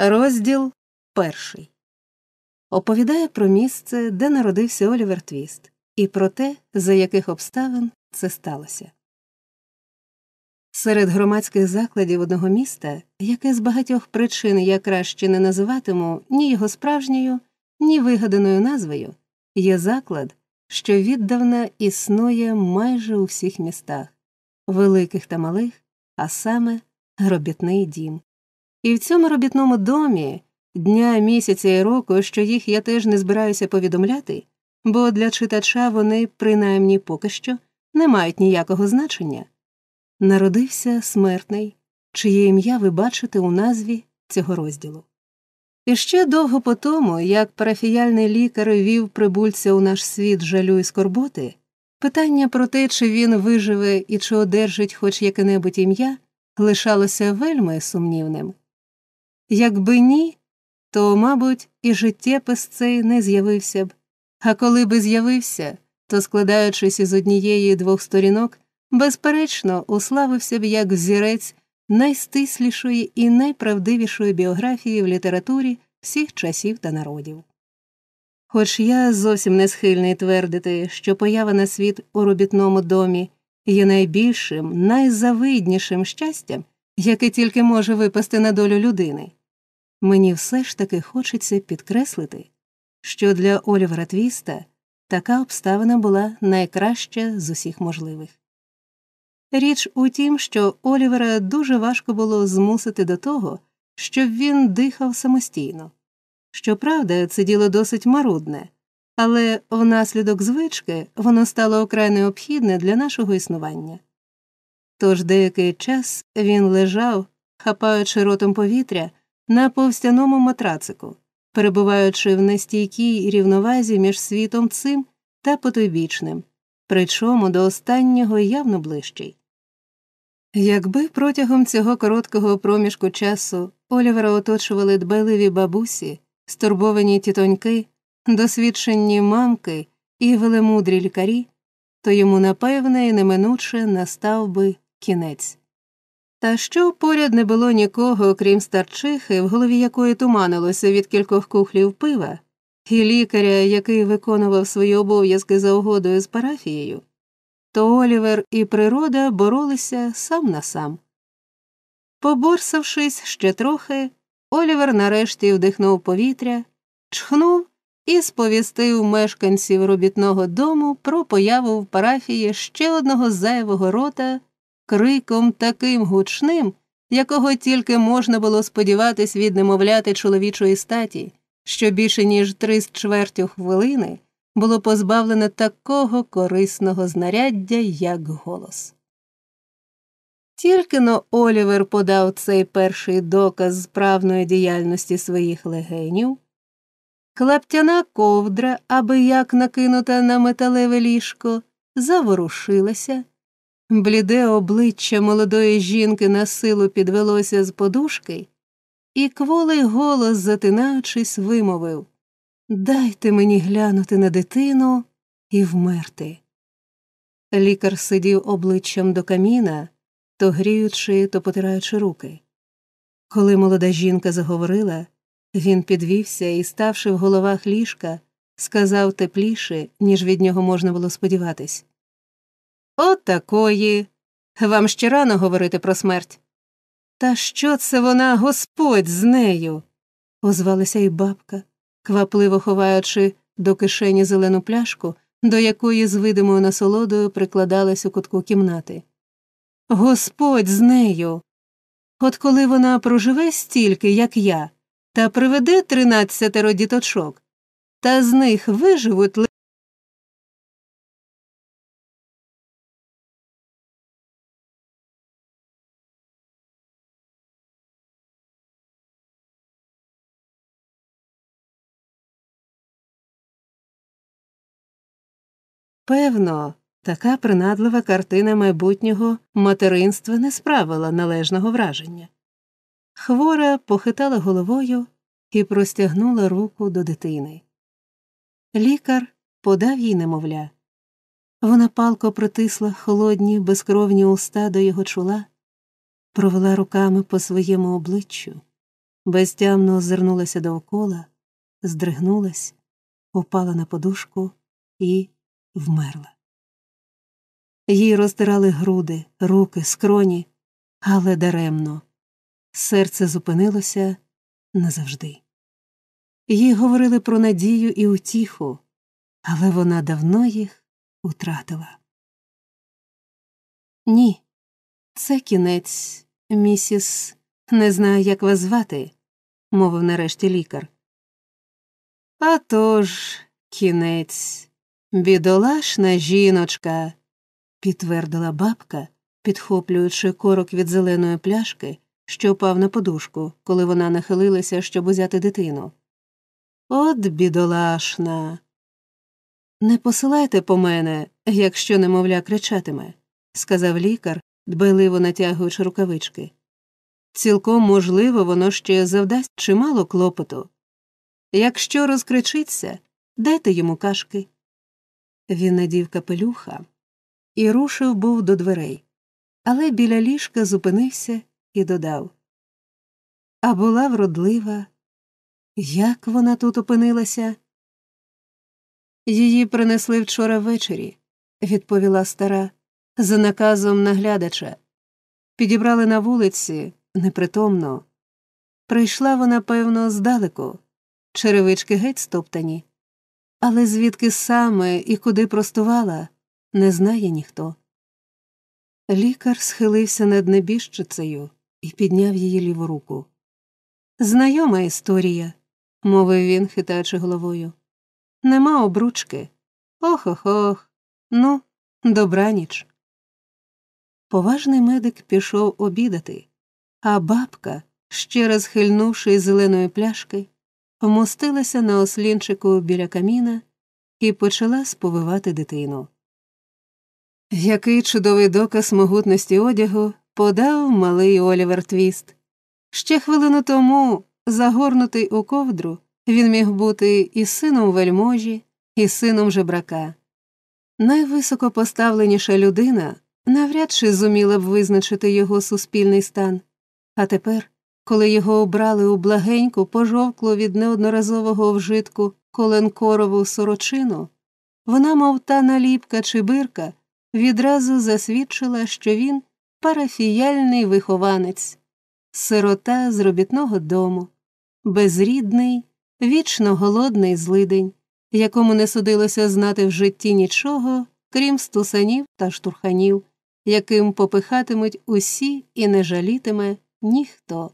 Розділ перший оповідає про місце, де народився Олівер Твіст, і про те, за яких обставин це сталося. Серед громадських закладів одного міста, яке з багатьох причин я краще не називатиму ні його справжньою, ні вигаданою назвою, є заклад, що віддавна існує майже у всіх містах, великих та малих, а саме робітний дім. І в цьому робітному домі дня, місяця і року, що їх я теж не збираюся повідомляти, бо для читача вони, принаймні поки що, не мають ніякого значення. Народився смертний, чиє ім'я ви бачите у назві цього розділу. І ще довго по тому, як парафіяльний лікар вів прибульця у наш світ жалю і скорботи, питання про те, чи він виживе і чи одержить хоч яке небудь ім'я, лишалося вельми сумнівним. Якби ні, то, мабуть, і життєпис цей не з'явився б, а коли би з'явився, то, складаючись із однієї двох сторінок, безперечно, уславився б як взірець найстислішої і найправдивішої біографії в літературі всіх часів та народів. Хоч я зовсім не схильний твердити, що поява на світ у робітному домі є найбільшим, найзавиднішим щастям, яке тільки може випасти на долю людини. Мені все ж таки хочеться підкреслити, що для Олівера Твіста така обставина була найкраща з усіх можливих. Річ у тім, що Олівера дуже важко було змусити до того, щоб він дихав самостійно. Щоправда, це діло досить марудне, але внаслідок звички воно стало окрай необхідне для нашого існування. Тож деякий час він лежав, хапаючи ротом повітря на повстяному матрацику, перебуваючи в нестійкій рівновазі між світом цим та потойбічним, причому до останнього явно ближчий. Якби протягом цього короткого проміжку часу Олівера оточували дбайливі бабусі, стурбовані тітоньки, досвідчені мамки і велемудрі лікарі, то йому напевне і неминуче настав би кінець. Та що поряд не було нікого, окрім старчихи, в голові якої туманилося від кількох кухлів пива, і лікаря, який виконував свої обов'язки за угодою з парафією, то Олівер і природа боролися сам на сам. Поборсавшись ще трохи, Олівер нарешті вдихнув повітря, чхнув і сповістив мешканців робітного дому про появу в парафії ще одного зайвого рота криком таким гучним, якого тільки можна було сподіватись від немовляти чоловічої статі, що більше ніж три з чвертю хвилини було позбавлене такого корисного знаряддя, як голос. Тільки но Олівер подав цей перший доказ справної діяльності своїх легенів, клаптяна ковдра, аби як накинута на металеве ліжко, заворушилася. Бліде обличчя молодої жінки на силу підвелося з подушки, і кволий голос, затинаючись, вимовив Дайте мені глянути на дитину і вмерти. Лікар сидів обличчям до каміна, то гріючи, то потираючи руки. Коли молода жінка заговорила, він підвівся і, ставши в головах ліжка, сказав тепліше, ніж від нього можна було сподіватись. От такої. Вам ще рано говорити про смерть. Та що це вона, господь, з нею? озвалася й бабка, квапливо ховаючи до кишені зелену пляшку, до якої з видимою насолодою прикладалась у кутку кімнати. Господь з нею. От коли вона проживе стільки, як я, та приведе тринадцятеро діточок, та з них виживуть Певно, така принадлива картина майбутнього материнства не справила належного враження. Хвора похитала головою і простягнула руку до дитини. Лікар подав їй немовля. Вона палко притисла холодні, безкровні уста до його чола, провела руками по своєму обличчю, безтямно озирнулася довкола, здригнулась, упала на подушку і вмерла. Їй розтирали груди, руки, скроні, але даремно. Серце зупинилося назавжди. Їй говорили про надію і утіху, але вона давно їх утратила. Ні, це кінець, місіс, не знаю, як вас звати, мовив нарешті лікар. «А тож, кінець, бідолашна жіночка, підтвердила бабка, підхоплюючи корок від зеленої пляшки, що впав на подушку, коли вона нахилилася, щоб узяти дитину. От бідолашна. Не посилайте по мене, якщо немовля кричатиме, сказав лікар, дбайливо натягуючи рукавички. Цілком можливо, воно ще завдасть чимало клопоту. Якщо розкричиться, дайте йому кашки. Він надів капелюха і рушив був до дверей, але біля ліжка зупинився і додав А була вродлива. Як вона тут опинилася? Її принесли вчора ввечері, відповіла стара, за наказом наглядача. Підібрали на вулиці непритомно. Прийшла вона, певно, здалеку, черевички геть стоптані, але звідки саме і куди простувала, не знає ніхто. Лікар схилився над небіжчицею і підняв її ліву руку. Знайома історія, мовив він, хитаючи головою. Нема обручки. Ох ох ох. Ну, добраніч. Поважний медик пішов обідати, а бабка, ще раз хильнувши зеленої пляшки, вмостилася на ослінчику біля каміна і почала сповивати дитину. Який чудовий доказ могутності одягу подав малий Олівер Твіст. Ще хвилину тому, загорнутий у ковдру, він міг бути і сином вельможі, і сином жебрака. Найвисокопоставленіша людина навряд чи зуміла б визначити його суспільний стан, а тепер, коли його обрали у благеньку, пожовклу від неодноразового вжитку коленкорову сорочину, вона, мов та наліпка чи бирка, відразу засвідчила, що він парафіяльний вихованець, сирота з робітного дому, безрідний, вічно голодний злидень, якому не судилося знати в житті нічого, крім стусанів та штурханів, яким попихатимуть усі і не жалітиме ніхто.